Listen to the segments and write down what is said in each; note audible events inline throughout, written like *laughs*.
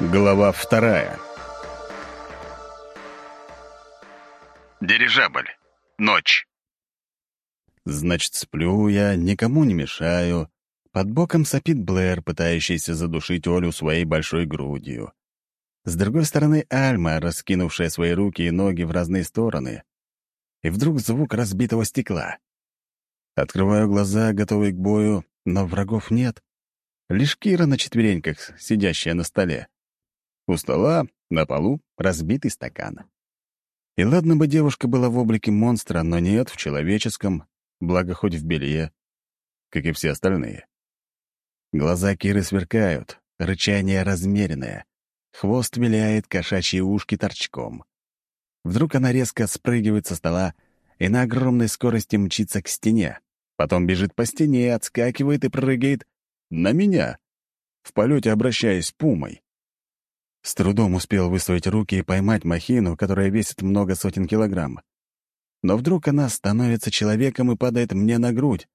Глава вторая. Дирижабль. Ночь. Значит, сплю я, никому не мешаю. Под боком сопит Блэр, пытающийся задушить Олю своей большой грудью. С другой стороны Альма, раскинувшая свои руки и ноги в разные стороны. И вдруг звук разбитого стекла. Открываю глаза, готовый к бою, но врагов нет. Лишь Кира на четвереньках, сидящая на столе. У стола, на полу, разбитый стакан. И ладно бы девушка была в облике монстра, но нет, в человеческом, благо хоть в белье, как и все остальные. Глаза Киры сверкают, рычание размеренное, хвост виляет, кошачьи ушки торчком. Вдруг она резко спрыгивает со стола и на огромной скорости мчится к стене, потом бежит по стене, отскакивает и прыгает на меня, в полете обращаясь пумой. С трудом успел выставить руки и поймать махину, которая весит много сотен килограмм. Но вдруг она становится человеком и падает мне на грудь,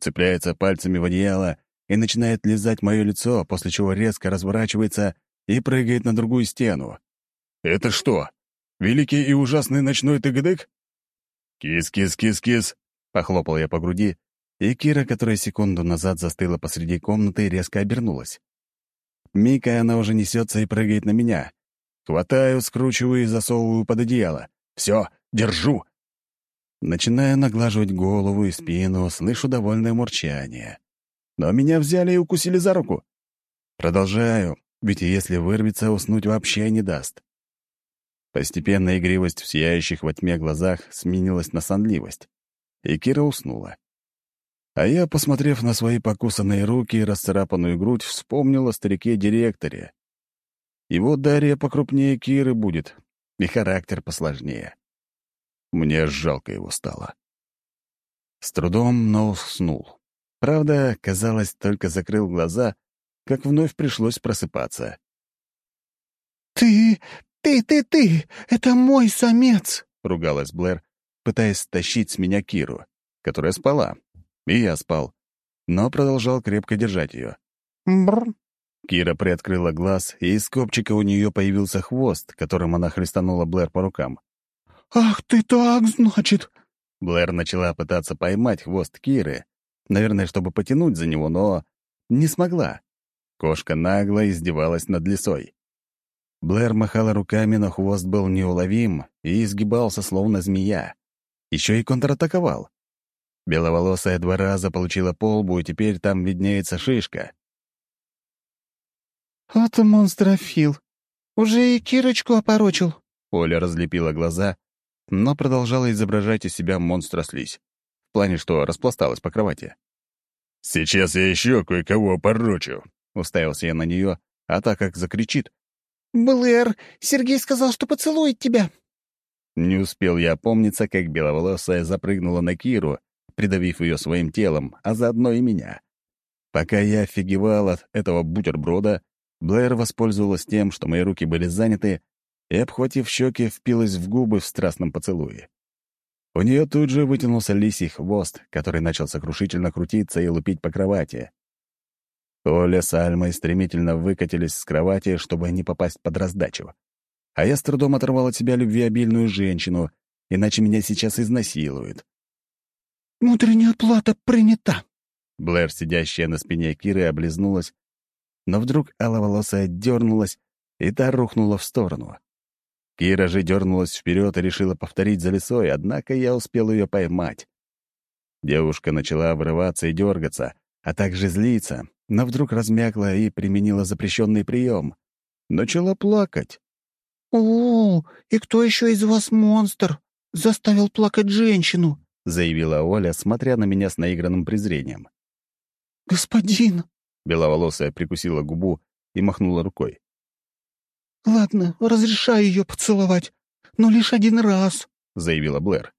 цепляется пальцами в одеяло и начинает лизать мое лицо, после чего резко разворачивается и прыгает на другую стену. «Это что, великий и ужасный ночной тыгдык?» «Кис-кис-кис-кис!» — похлопал я по груди, и Кира, которая секунду назад застыла посреди комнаты, резко обернулась. Мика она уже несется и прыгает на меня. Хватаю, скручиваю и засовываю под одеяло. Все, держу. Начинаю наглаживать голову и спину, слышу довольное мурчание. Но меня взяли и укусили за руку. Продолжаю, ведь если вырвется, уснуть вообще не даст. Постепенно игривость в сияющих во тьме глазах сменилась на сонливость, и Кира уснула. А я, посмотрев на свои покусанные руки и расцарапанную грудь, вспомнил о старике-директоре. Его Дарья покрупнее Киры будет, и характер посложнее. Мне жалко его стало. С трудом, но уснул. Правда, казалось, только закрыл глаза, как вновь пришлось просыпаться. «Ты, ты, ты, ты! Это мой самец!» — ругалась Блэр, пытаясь стащить с меня Киру, которая спала, и я спал, но продолжал крепко держать ее. Бр. Кира приоткрыла глаз, и из копчика у нее появился хвост, которым она хлестанула Блэр по рукам. «Ах ты так, значит!» Блэр начала пытаться поймать хвост Киры, наверное, чтобы потянуть за него, но не смогла. Кошка нагло издевалась над лисой. Блэр махала руками, но хвост был неуловим и изгибался, словно змея. Еще и контратаковал. Беловолосая два раза получила полбу, и теперь там виднеется шишка. «Вот монстрофил. Уже и Кирочку опорочил». Оля разлепила глаза, но продолжала изображать из себя монстра-слизь. В плане, что распласталась по кровати. «Сейчас я еще кое-кого опорочу», — уставился я на нее, а так как закричит. «Блэр, Сергей сказал, что поцелует тебя». Не успел я опомниться, как беловолосая запрыгнула на Киру, придавив ее своим телом, а заодно и меня. Пока я офигевал от этого бутерброда, Блэр воспользовалась тем, что мои руки были заняты, и, обхватив щеки, впилась в губы в страстном поцелуе. У нее тут же вытянулся лисий хвост, который начал сокрушительно крутиться и лупить по кровати. Оля с Альмой стремительно выкатились с кровати, чтобы не попасть под раздачу. А я с трудом оторвал от себя любвеобильную женщину, иначе меня сейчас изнасилуют. «Внутренняя плата принята!» Блэр, сидящая на спине Киры, облизнулась, но вдруг аловолосая дернулась, и та рухнула в сторону. Кира же дернулась вперед и решила повторить за лесой, однако я успел ее поймать. Девушка начала вырываться и дергаться, а также злиться, но вдруг размякла и применила запрещенный прием. Начала плакать. «О, и кто еще из вас монстр? Заставил плакать женщину?» — заявила Оля, смотря на меня с наигранным презрением. «Господин!» — беловолосая прикусила губу и махнула рукой. «Ладно, разрешаю ее поцеловать, но лишь один раз», — заявила Блэр.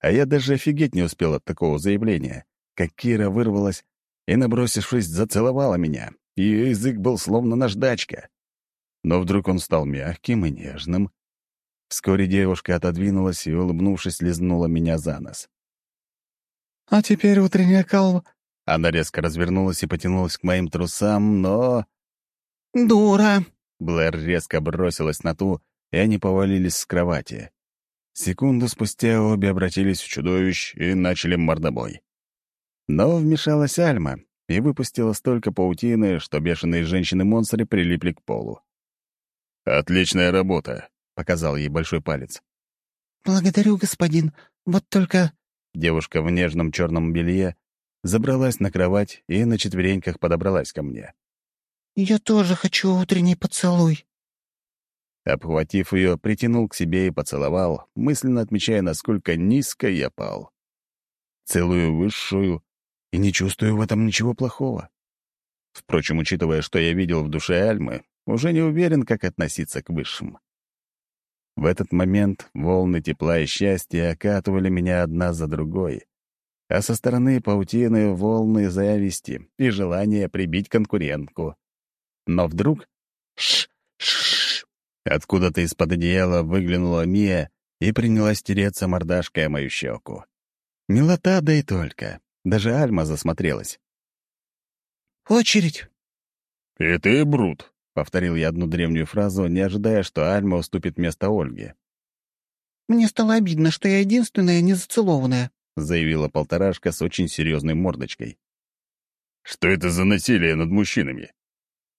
А я даже офигеть не успел от такого заявления, как Кира вырвалась и, набросившись, зацеловала меня. Ее язык был словно наждачка. Но вдруг он стал мягким и нежным, Вскоре девушка отодвинулась и, улыбнувшись, лизнула меня за нос. «А теперь утренняя калва...» Она резко развернулась и потянулась к моим трусам, но... «Дура!» Блэр резко бросилась на ту, и они повалились с кровати. Секунду спустя обе обратились в чудовищ и начали мордобой. Но вмешалась Альма и выпустила столько паутины, что бешеные женщины-монстры прилипли к полу. «Отличная работа», — показал ей большой палец. «Благодарю, господин. Вот только...» Девушка в нежном черном белье забралась на кровать и на четвереньках подобралась ко мне. «Я тоже хочу утренний поцелуй». Обхватив ее, притянул к себе и поцеловал, мысленно отмечая, насколько низко я пал. Целую высшую и не чувствую в этом ничего плохого. Впрочем, учитывая, что я видел в душе Альмы, уже не уверен, как относиться к высшим. В этот момент волны тепла и счастья окатывали меня одна за другой, а со стороны паутины волны зависти и желания прибить конкурентку. Но вдруг... Ш -ш -ш Откуда-то из-под одеяла выглянула Мия и принялась тереться мордашкой о мою щеку. Милота, да и только. Даже Альма засмотрелась. «Очередь!» «И ты, Брут!» — повторил я одну древнюю фразу, не ожидая, что Альма уступит место Ольге. «Мне стало обидно, что я единственная незацелованная», — заявила полторашка с очень серьезной мордочкой. «Что это за насилие над мужчинами?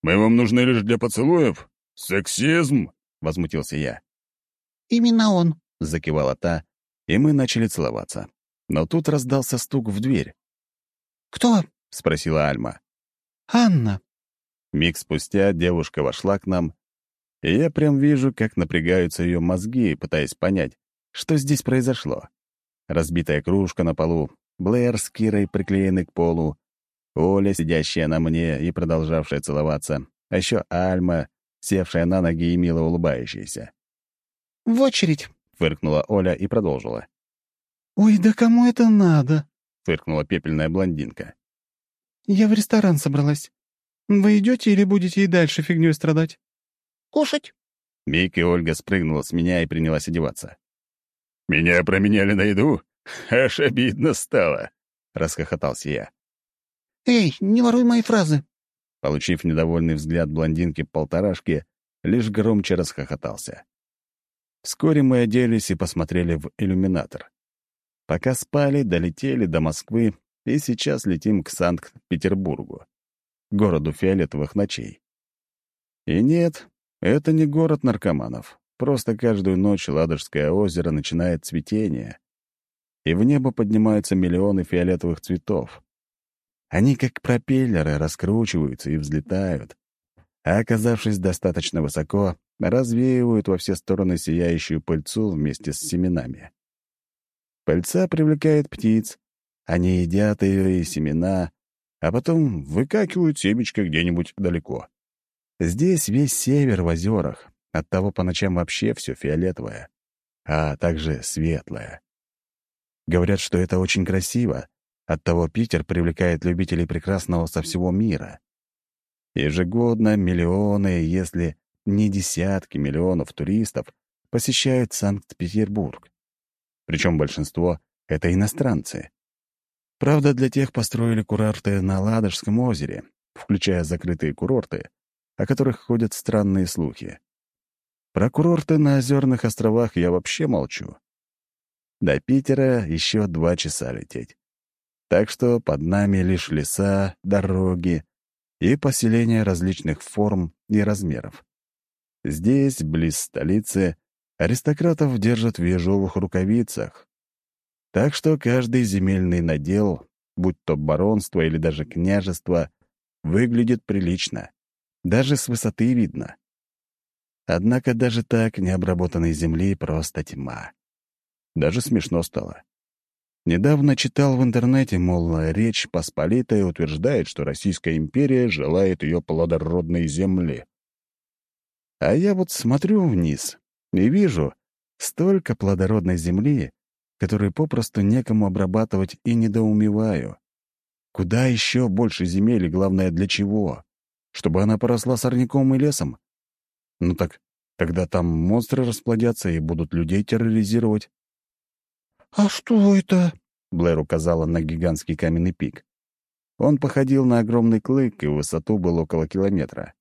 Мы вам нужны лишь для поцелуев? Сексизм!» — возмутился я. «Именно он», — закивала та, и мы начали целоваться. Но тут раздался стук в дверь. «Кто?» — спросила Альма. «Анна». Миг спустя девушка вошла к нам, и я прям вижу, как напрягаются ее мозги, пытаясь понять, что здесь произошло. Разбитая кружка на полу, Блэр с Кирой приклеены к полу, Оля, сидящая на мне и продолжавшая целоваться, а еще Альма, севшая на ноги и мило улыбающаяся. «В очередь!» — фыркнула Оля и продолжила. «Ой, да кому это надо?» — фыркнула пепельная блондинка. «Я в ресторан собралась. Вы идете или будете и дальше фигнёй страдать?» «Кушать!» Мик и Ольга спрыгнула с меня и принялась одеваться. «Меня променяли на еду? Аж обидно стало!» — расхохотался я. «Эй, не воруй мои фразы!» Получив недовольный взгляд блондинки-полторашки, лишь громче расхохотался. Вскоре мы оделись и посмотрели в иллюминатор. Пока спали, долетели до Москвы и сейчас летим к Санкт-Петербургу, городу фиолетовых ночей. И нет, это не город наркоманов. Просто каждую ночь Ладожское озеро начинает цветение, и в небо поднимаются миллионы фиолетовых цветов. Они, как пропеллеры, раскручиваются и взлетают, а, оказавшись достаточно высоко, развеивают во все стороны сияющую пыльцу вместе с семенами. Пыльца привлекает птиц, они едят ее и семена, а потом выкакивают семечко где-нибудь далеко. Здесь весь север в озерах, оттого по ночам вообще все фиолетовое, а также светлое. Говорят, что это очень красиво, Оттого Питер привлекает любителей прекрасного со всего мира. Ежегодно миллионы, если не десятки миллионов туристов посещают Санкт-Петербург. Причем большинство — это иностранцы. Правда, для тех построили курорты на Ладожском озере, включая закрытые курорты, о которых ходят странные слухи. Про курорты на озерных островах я вообще молчу. До Питера еще два часа лететь. Так что под нами лишь леса, дороги и поселения различных форм и размеров. Здесь, близ столицы, аристократов держат в ежовых рукавицах. Так что каждый земельный надел, будь то баронство или даже княжество, выглядит прилично. Даже с высоты видно. Однако даже так необработанной земли просто тьма. Даже смешно стало. Недавно читал в интернете, мол, Речь Посполитая утверждает, что Российская империя желает ее плодородной земли. А я вот смотрю вниз и вижу столько плодородной земли, которую попросту некому обрабатывать и недоумеваю. Куда еще больше земель и, главное, для чего? Чтобы она поросла сорняком и лесом? Ну так тогда там монстры расплодятся и будут людей терроризировать. «А что это?» — Блэр указала на гигантский каменный пик. Он походил на огромный клык и в высоту был около километра.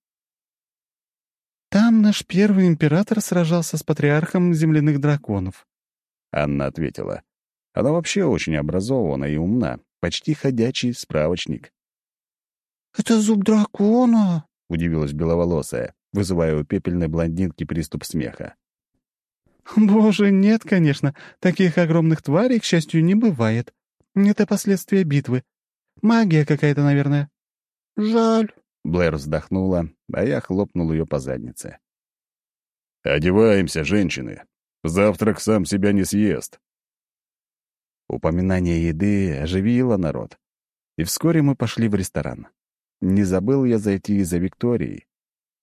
Там наш первый император сражался с патриархом земляных драконов. Анна ответила. Она вообще очень образована и умна, почти ходячий справочник. «Это зуб дракона!» — удивилась беловолосая, вызывая у пепельной блондинки приступ смеха. «Боже, нет, конечно. Таких огромных тварей, к счастью, не бывает. Это последствия битвы. Магия какая-то, наверное». «Жаль», — Блэр вздохнула, а я хлопнул ее по заднице. «Одеваемся, женщины. Завтрак сам себя не съест». Упоминание еды оживило народ. И вскоре мы пошли в ресторан. Не забыл я зайти за Викторией.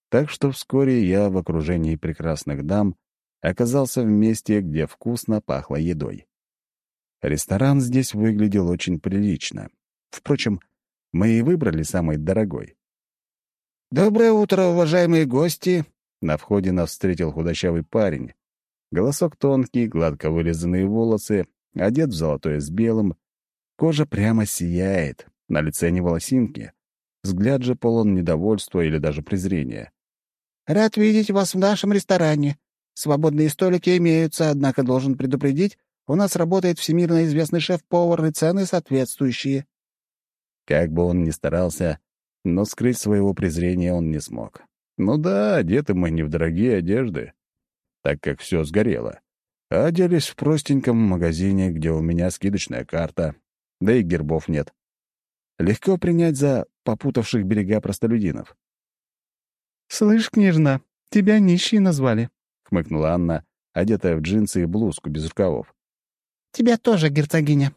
Так что вскоре я в окружении прекрасных дам оказался в месте, где вкусно пахло едой. Ресторан здесь выглядел очень прилично. Впрочем, мы и выбрали самый дорогой. «Доброе утро, уважаемые гости!» На входе нас встретил худощавый парень. Голосок тонкий, гладко вырезанные волосы, одет в золотое с белым. Кожа прямо сияет, на лице не волосинки. Взгляд же полон недовольства или даже презрения. «Рад видеть вас в нашем ресторане. Свободные столики имеются, однако должен предупредить, у нас работает всемирно известный шеф-повар и цены соответствующие». Как бы он ни старался, но скрыть своего презрения он не смог. Ну да, одеты мы не в дорогие одежды, так как все сгорело. А оделись в простеньком магазине, где у меня скидочная карта, да и гербов нет. Легко принять за попутавших берега простолюдинов. «Слышь, княжна, тебя нищей назвали», — хмыкнула Анна, одетая в джинсы и блузку без рукавов. «Тебя тоже, герцогиня».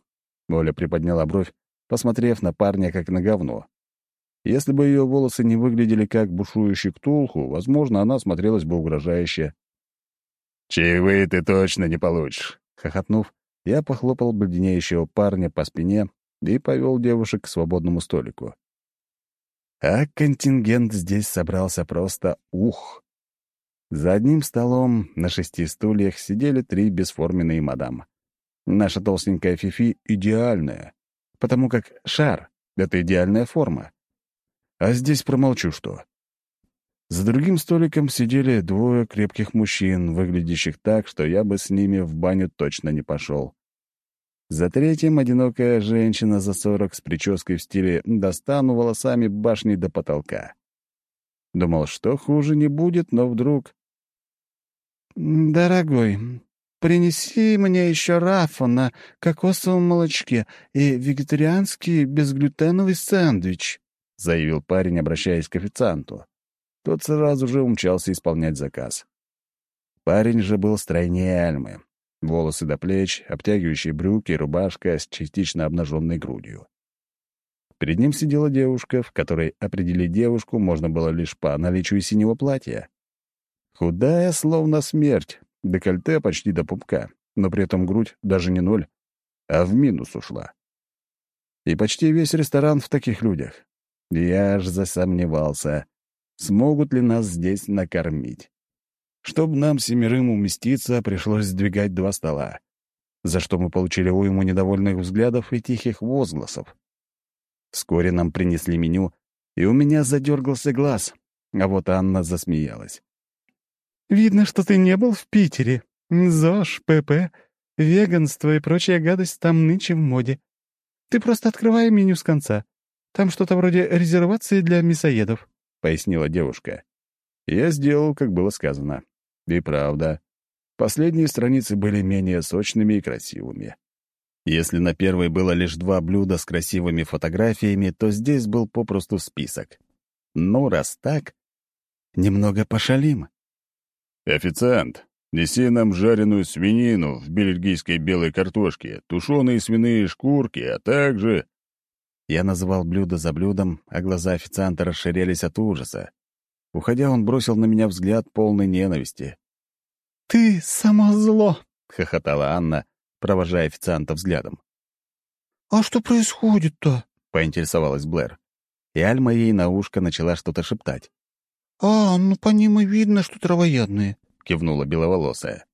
Оля приподняла бровь, посмотрев на парня как на говно. Если бы ее волосы не выглядели как бушующий ктулху, возможно, она смотрелась бы угрожающе. «Чаевые ты точно не получишь!» Хохотнув, я похлопал бледнеющего парня по спине и повел девушек к свободному столику. А контингент здесь собрался просто ух. За одним столом на шести стульях сидели три бесформенные мадам. Наша толстенькая Фифи идеальная, потому как шар — это идеальная форма. А здесь промолчу что. За другим столиком сидели двое крепких мужчин, выглядящих так, что я бы с ними в баню точно не пошел. За третьим — одинокая женщина за сорок с прической в стиле «достану волосами башни до потолка». Думал, что хуже не будет, но вдруг... «Дорогой, принеси мне еще рафа на кокосовом молочке и вегетарианский безглютеновый сэндвич», — заявил парень, обращаясь к официанту. Тот сразу же умчался исполнять заказ. Парень же был стройнее Альмы, волосы до плеч, обтягивающие брюки рубашка с частично обнаженной грудью. Перед ним сидела девушка, в которой определить девушку можно было лишь по наличию синего платья. Худая, словно смерть, декольте почти до пупка, но при этом грудь даже не ноль, а в минус ушла. И почти весь ресторан в таких людях. Я аж засомневался, смогут ли нас здесь накормить. Чтобы нам семерым уместиться, пришлось сдвигать два стола, за что мы получили уйму недовольных взглядов и тихих возгласов. Вскоре нам принесли меню, и у меня задергался глаз, а вот Анна засмеялась. «Видно, что ты не был в Питере. ЗОЖ, ПП, веганство и прочая гадость там нынче в моде. Ты просто открывай меню с конца. Там что-то вроде резервации для мясоедов», — пояснила девушка. Я сделал, как было сказано. И правда, последние страницы были менее сочными и красивыми. Если на первой было лишь два блюда с красивыми фотографиями, то здесь был попросту список. Ну, раз так, немного пошалим. «Официант, неси нам жареную свинину в бельгийской белой картошке, тушеные свиные шкурки, а также...» Я называл блюдо за блюдом, а глаза официанта расширялись от ужаса. Уходя, он бросил на меня взгляд полной ненависти. «Ты само зло!» — хохотала Анна, провожая официанта взглядом. «А что происходит-то?» — поинтересовалась Блэр. И Альма ей на ушко начала что-то шептать. «А, ну по ним и видно, что травоядные», — кивнула беловолосая.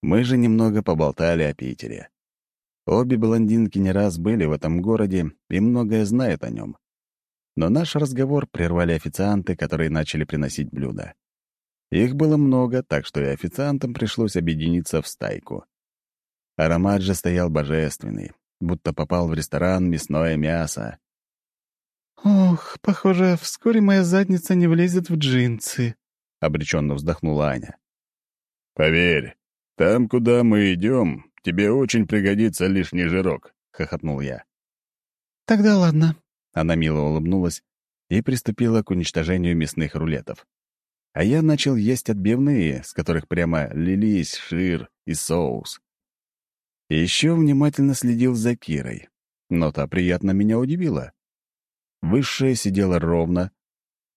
Мы же немного поболтали о Питере. Обе блондинки не раз были в этом городе и многое знают о нем. Но наш разговор прервали официанты, которые начали приносить блюда. Их было много, так что и официантам пришлось объединиться в стайку. Аромат же стоял божественный, будто попал в ресторан мясное мясо. «Ох, похоже, вскоре моя задница не влезет в джинсы», — обреченно вздохнула Аня. «Поверь, там, куда мы идем, тебе очень пригодится лишний жирок», — хохотнул я. «Тогда ладно», — она мило улыбнулась и приступила к уничтожению мясных рулетов. А я начал есть отбивные, с которых прямо лились шир и соус. И еще внимательно следил за Кирой, но та приятно меня удивила. Высшая сидела ровно,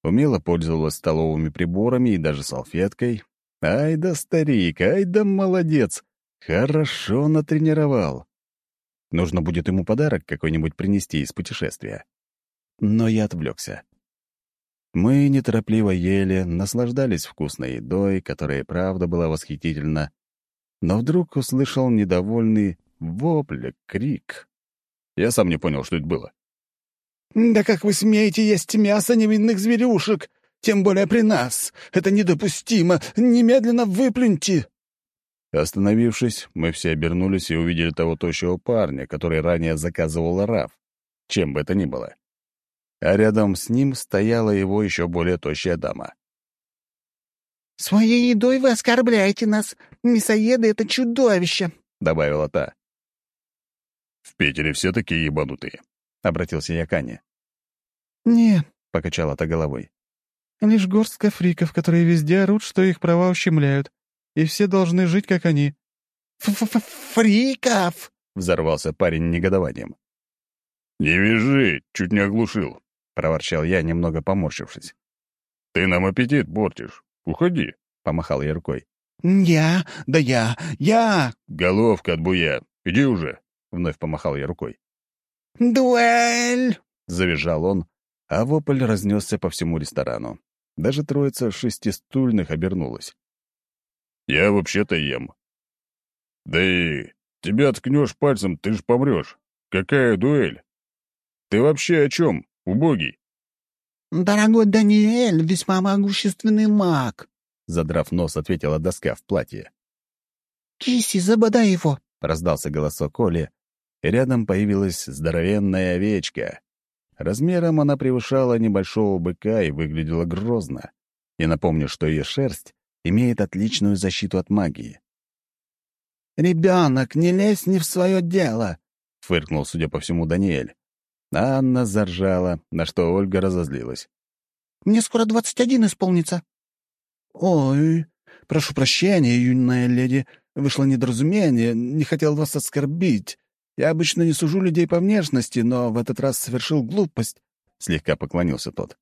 умело пользовалась столовыми приборами и даже салфеткой. Ай да старик, ай да молодец! Хорошо натренировал. Нужно будет ему подарок какой-нибудь принести из путешествия. Но я отвлекся. Мы неторопливо ели, наслаждались вкусной едой, которая правда была восхитительна, но вдруг услышал недовольный вопль, крик. Я сам не понял, что это было. «Да как вы смеете есть мясо невинных зверюшек? Тем более при нас! Это недопустимо! Немедленно выплюньте!» Остановившись, мы все обернулись и увидели того тощего парня, который ранее заказывал раф, чем бы это ни было. А рядом с ним стояла его еще более тощая дама. «Своей едой вы оскорбляете нас. Мясоеды — это чудовище», — добавила та. «В Питере все такие ебанутые», — обратился я к Ане. «Не», — покачала та головой. «Лишь горстка фриков, которые везде орут, что их права ущемляют, и все должны жить, как они». Ф -ф -ф «Фриков!» — взорвался парень негодованием. «Не вяжи, чуть не оглушил», — проворчал я, немного поморщившись. «Ты нам аппетит портишь. Уходи», — помахал я рукой. «Я? Да я! Я!» «Головка от буя! Иди уже!» — вновь помахал я рукой. «Дуэль!» — завизжал он, а вопль разнесся по всему ресторану. Даже троица шестистульных обернулась. «Я вообще-то ем». «Да и тебя ткнешь пальцем, ты ж помрешь. Какая дуэль? Ты вообще о чем, убогий?» «Дорогой Даниэль, весьма могущественный маг», — задрав нос, ответила доска в платье. «Киси, забодай его!» — раздался голосок Оли, и рядом появилась здоровенная овечка. Размером она превышала небольшого быка и выглядела грозно. И напомню, что ее шерсть имеет отличную защиту от магии. «Ребенок, не лезь не в свое дело!» — фыркнул, судя по всему, Даниэль. Анна заржала, на что Ольга разозлилась. «Мне скоро двадцать один исполнится». «Ой, прошу прощения, юная леди. Вышло недоразумение, не хотел вас оскорбить. Я обычно не сужу людей по внешности, но в этот раз совершил глупость», — слегка поклонился тот.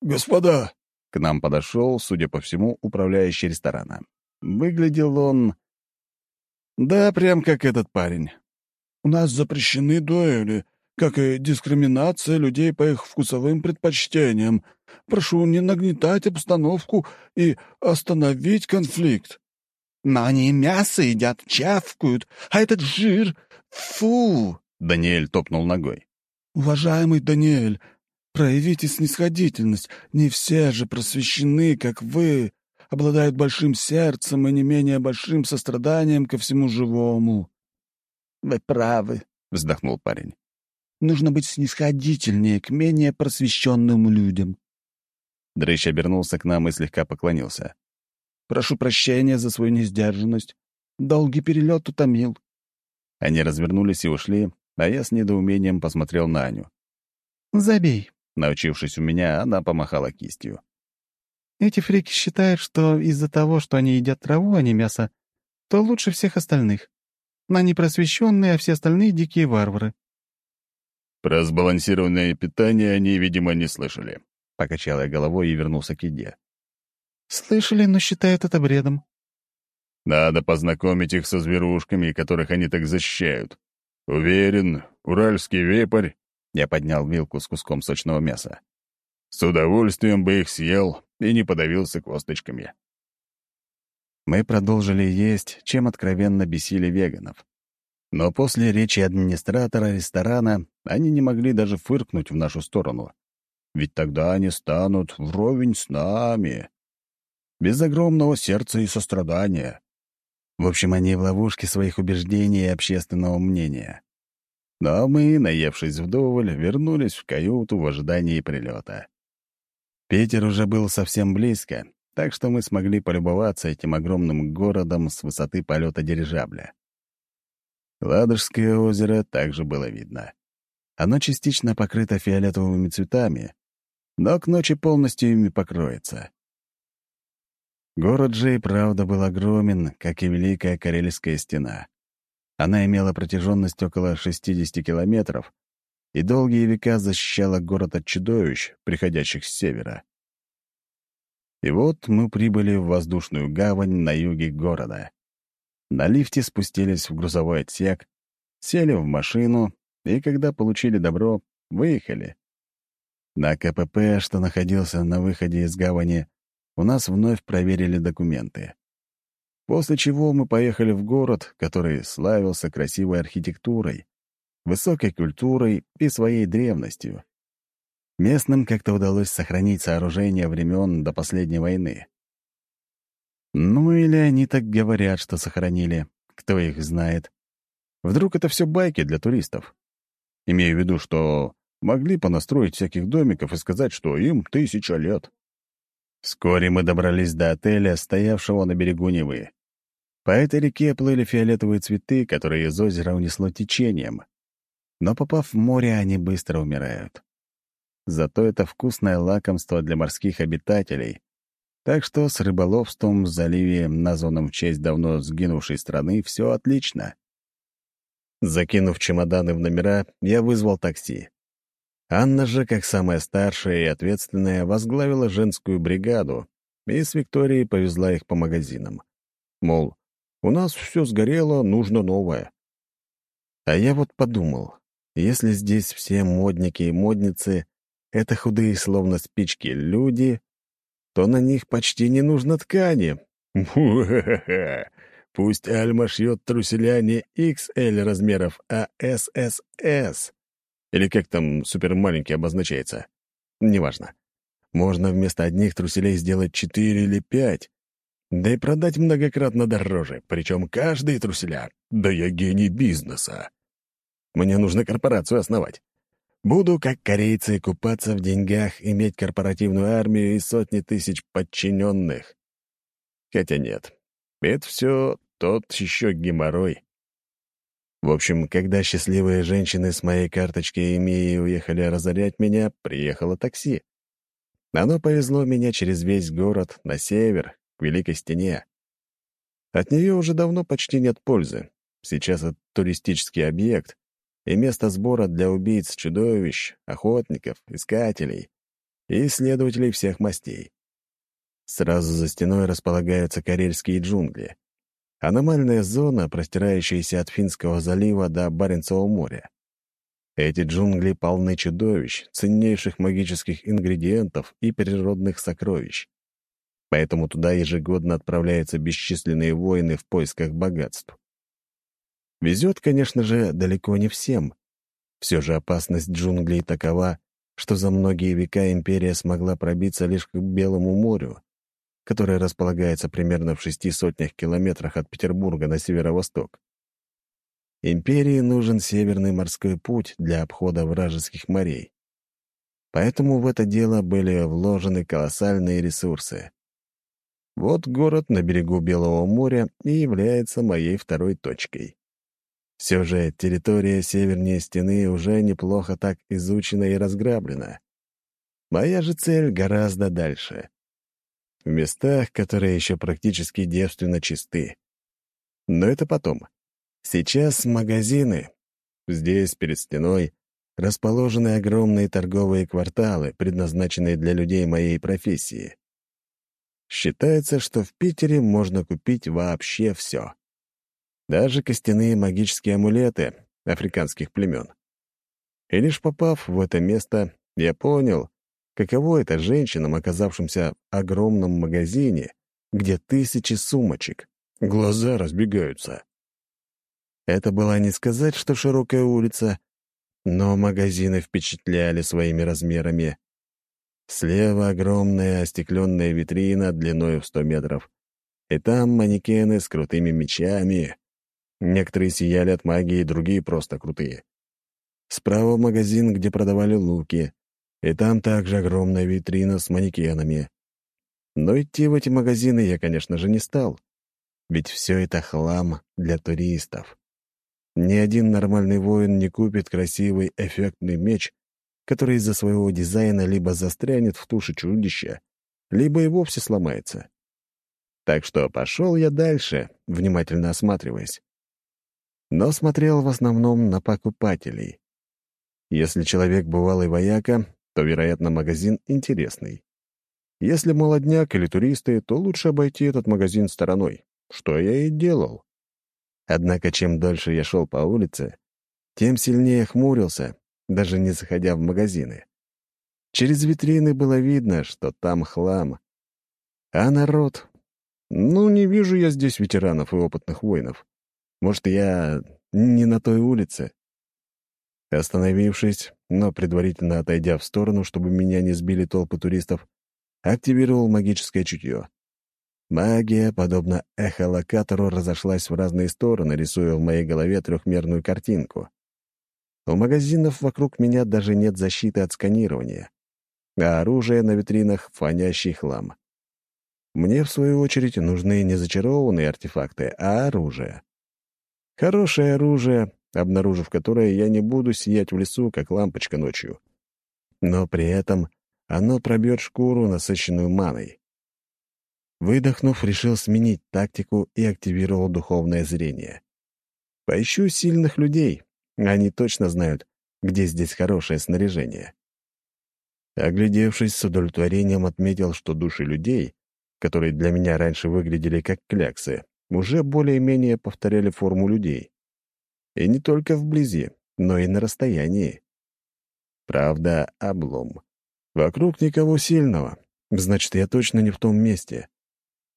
«Господа!» — к нам подошел, судя по всему, управляющий ресторана. Выглядел он... Да, прям как этот парень. «У нас запрещены дуэли, как и дискриминация людей по их вкусовым предпочтениям. Прошу не нагнетать обстановку и остановить конфликт». «Но они мясо едят, чавкают, а этот жир... Фу!» — Даниэль топнул ногой. «Уважаемый Даниэль, проявите снисходительность. Не все же просвещены, как вы, обладают большим сердцем и не менее большим состраданием ко всему живому». «Вы правы», — вздохнул парень. Нужно быть снисходительнее к менее просвещенным людям. Дрыщ обернулся к нам и слегка поклонился. «Прошу прощения за свою несдержанность. Долгий перелет утомил». Они развернулись и ушли, а я с недоумением посмотрел на Аню. «Забей». Научившись у меня, она помахала кистью. «Эти фрики считают, что из-за того, что они едят траву, а не мясо, то лучше всех остальных. Они просвещенные, а все остальные — дикие варвары. Про сбалансированное питание они, видимо, не слышали. Покачал я головой и вернулся к еде. Слышали, но считают это бредом. Надо познакомить их со зверушками, которых они так защищают. Уверен, уральский вепрь... Я поднял вилку с куском сочного мяса. С удовольствием бы их съел и не подавился косточками. Мы продолжили есть, чем откровенно бесили веганов. Но после речи администратора ресторана они не могли даже фыркнуть в нашу сторону. Ведь тогда они станут вровень с нами. без огромного сердца и сострадания. В общем, они в ловушке своих убеждений и общественного мнения. Но мы, наевшись вдоволь, вернулись в каюту в ожидании прилета. Питер уже был совсем близко, так что мы смогли полюбоваться этим огромным городом с высоты полета дирижабля. Ладожское озеро также было видно. Оно частично покрыто фиолетовыми цветами, но к ночи полностью ими покроется. Город же и правда был огромен, как и Великая Карельская стена. Она имела протяженность около 60 километров и долгие века защищала город от чудовищ, приходящих с севера. И вот мы прибыли в воздушную гавань на юге города. На лифте спустились в грузовой отсек, сели в машину и, когда получили добро, выехали. На КПП, что находился на выходе из гавани, у нас вновь проверили документы. После чего мы поехали в город, который славился красивой архитектурой, высокой культурой и своей древностью. Местным как-то удалось сохранить сооружения времен до последней войны. Ну или они так говорят, что сохранили. Кто их знает. Вдруг это все байки для туристов. Имею в виду, что могли понастроить всяких домиков и сказать, что им тысяча лет. Вскоре мы добрались до отеля, стоявшего на берегу Невы. По этой реке плыли фиолетовые цветы, которые из озера унесло течением. Но попав в море, они быстро умирают. Зато это вкусное лакомство для морских обитателей. Так что с рыболовством в заливе, названном в честь давно сгинувшей страны, все отлично. Закинув чемоданы в номера, я вызвал такси. Анна же, как самая старшая и ответственная, возглавила женскую бригаду и с Викторией повезла их по магазинам. Мол, у нас все сгорело, нужно новое. А я вот подумал, если здесь все модники и модницы это худые, словно спички, люди, то на них почти не нужно ткани. *laughs* Пусть Альма шьет труселя не XL размеров, а SSS. Или как там супермаленький обозначается. Неважно. Можно вместо одних труселей сделать четыре или пять. Да и продать многократно дороже. Причем каждый труселя. Да я гений бизнеса. Мне нужно корпорацию основать. Буду, как корейцы, купаться в деньгах, иметь корпоративную армию и сотни тысяч подчиненных. Хотя нет, это все тот еще геморрой. В общем, когда счастливые женщины с моей карточки Эмии уехали разорять меня, приехало такси. Оно повезло меня через весь город, на север, к Великой Стене. От нее уже давно почти нет пользы. Сейчас это туристический объект, и место сбора для убийц чудовищ, охотников, искателей и исследователей всех мастей. Сразу за стеной располагаются карельские джунгли. Аномальная зона, простирающаяся от Финского залива до Баренцева моря. Эти джунгли полны чудовищ, ценнейших магических ингредиентов и природных сокровищ. Поэтому туда ежегодно отправляются бесчисленные воины в поисках богатств. Везет, конечно же, далеко не всем. Все же опасность джунглей такова, что за многие века империя смогла пробиться лишь к Белому морю, которое располагается примерно в шести сотнях километрах от Петербурга на северо-восток. Империи нужен северный морской путь для обхода вражеских морей. Поэтому в это дело были вложены колоссальные ресурсы. Вот город на берегу Белого моря и является моей второй точкой. Все же территория севернее стены уже неплохо так изучена и разграблена. Моя же цель гораздо дальше. В местах, которые еще практически девственно чисты. Но это потом. Сейчас магазины. Здесь, перед стеной, расположены огромные торговые кварталы, предназначенные для людей моей профессии. Считается, что в Питере можно купить вообще все даже костяные магические амулеты африканских племен. И лишь попав в это место, я понял, каково это женщинам, оказавшимся в огромном магазине, где тысячи сумочек. Глаза разбегаются. Это была не сказать, что широкая улица, но магазины впечатляли своими размерами. Слева огромная остекленная витрина длиной в сто метров. И там манекены с крутыми мечами. Некоторые сияли от магии, другие просто крутые. Справа магазин, где продавали луки. И там также огромная витрина с манекенами. Но идти в эти магазины я, конечно же, не стал. Ведь все это хлам для туристов. Ни один нормальный воин не купит красивый, эффектный меч, который из-за своего дизайна либо застрянет в туше чудища, либо и вовсе сломается. Так что пошел я дальше, внимательно осматриваясь. Но смотрел в основном на покупателей. Если человек бывалый вояка, то, вероятно, магазин интересный. Если молодняк или туристы, то лучше обойти этот магазин стороной, что я и делал. Однако чем дольше я шел по улице, тем сильнее хмурился, даже не заходя в магазины. Через витрины было видно, что там хлам. А народ... Ну, не вижу я здесь ветеранов и опытных воинов. Может, я не на той улице. Остановившись, но предварительно отойдя в сторону, чтобы меня не сбили толпы туристов, активировал магическое чутье. Магия, подобно эхолокатору, разошлась в разные стороны, рисуя в моей голове трехмерную картинку. У магазинов вокруг меня даже нет защиты от сканирования, а оружие на витринах — фонящий хлам. Мне, в свою очередь, нужны не зачарованные артефакты, а оружие. Хорошее оружие, обнаружив которое, я не буду сиять в лесу, как лампочка ночью. Но при этом оно пробьет шкуру, насыщенную маной. Выдохнув, решил сменить тактику и активировал духовное зрение. Поищу сильных людей. Они точно знают, где здесь хорошее снаряжение. Оглядевшись, с удовлетворением отметил, что души людей, которые для меня раньше выглядели как кляксы, уже более-менее повторяли форму людей. И не только вблизи, но и на расстоянии. Правда, облом. Вокруг никого сильного. Значит, я точно не в том месте.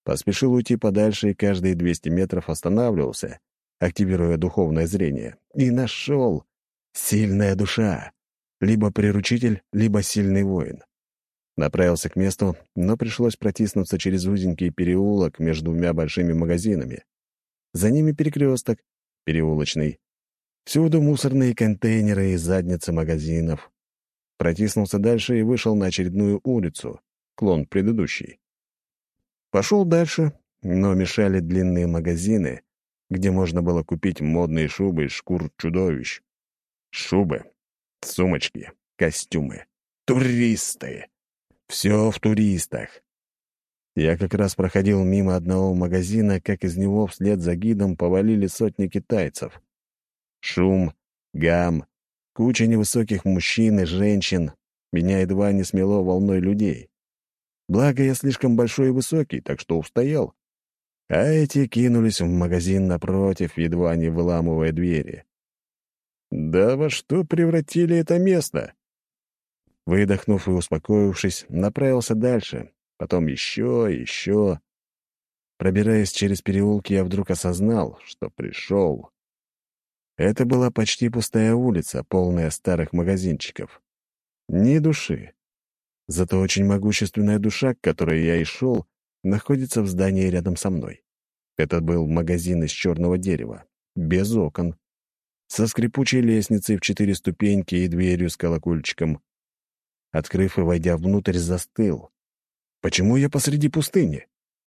Поспешил уйти подальше и каждые 200 метров останавливался, активируя духовное зрение. И нашел. Сильная душа. Либо приручитель, либо сильный воин. Направился к месту, но пришлось протиснуться через узенький переулок между двумя большими магазинами. За ними перекресток, переулочный. Всюду мусорные контейнеры и задницы магазинов. Протиснулся дальше и вышел на очередную улицу, клон предыдущий. Пошел дальше, но мешали длинные магазины, где можно было купить модные шубы из шкур чудовищ. Шубы, сумочки, костюмы. Туристы! Все в туристах. Я как раз проходил мимо одного магазина, как из него вслед за гидом повалили сотни китайцев. Шум, гам, куча невысоких мужчин и женщин. Меня едва не смело волной людей. Благо, я слишком большой и высокий, так что устоял. А эти кинулись в магазин напротив, едва не выламывая двери. Да во что превратили это место? Выдохнув и успокоившись, направился дальше, потом еще, еще. Пробираясь через переулки, я вдруг осознал, что пришел. Это была почти пустая улица, полная старых магазинчиков. Ни души. Зато очень могущественная душа, к которой я и шел, находится в здании рядом со мной. Это был магазин из черного дерева, без окон, со скрипучей лестницей в четыре ступеньки и дверью с колокольчиком. Открыв и войдя внутрь, застыл. Почему я посреди пустыни?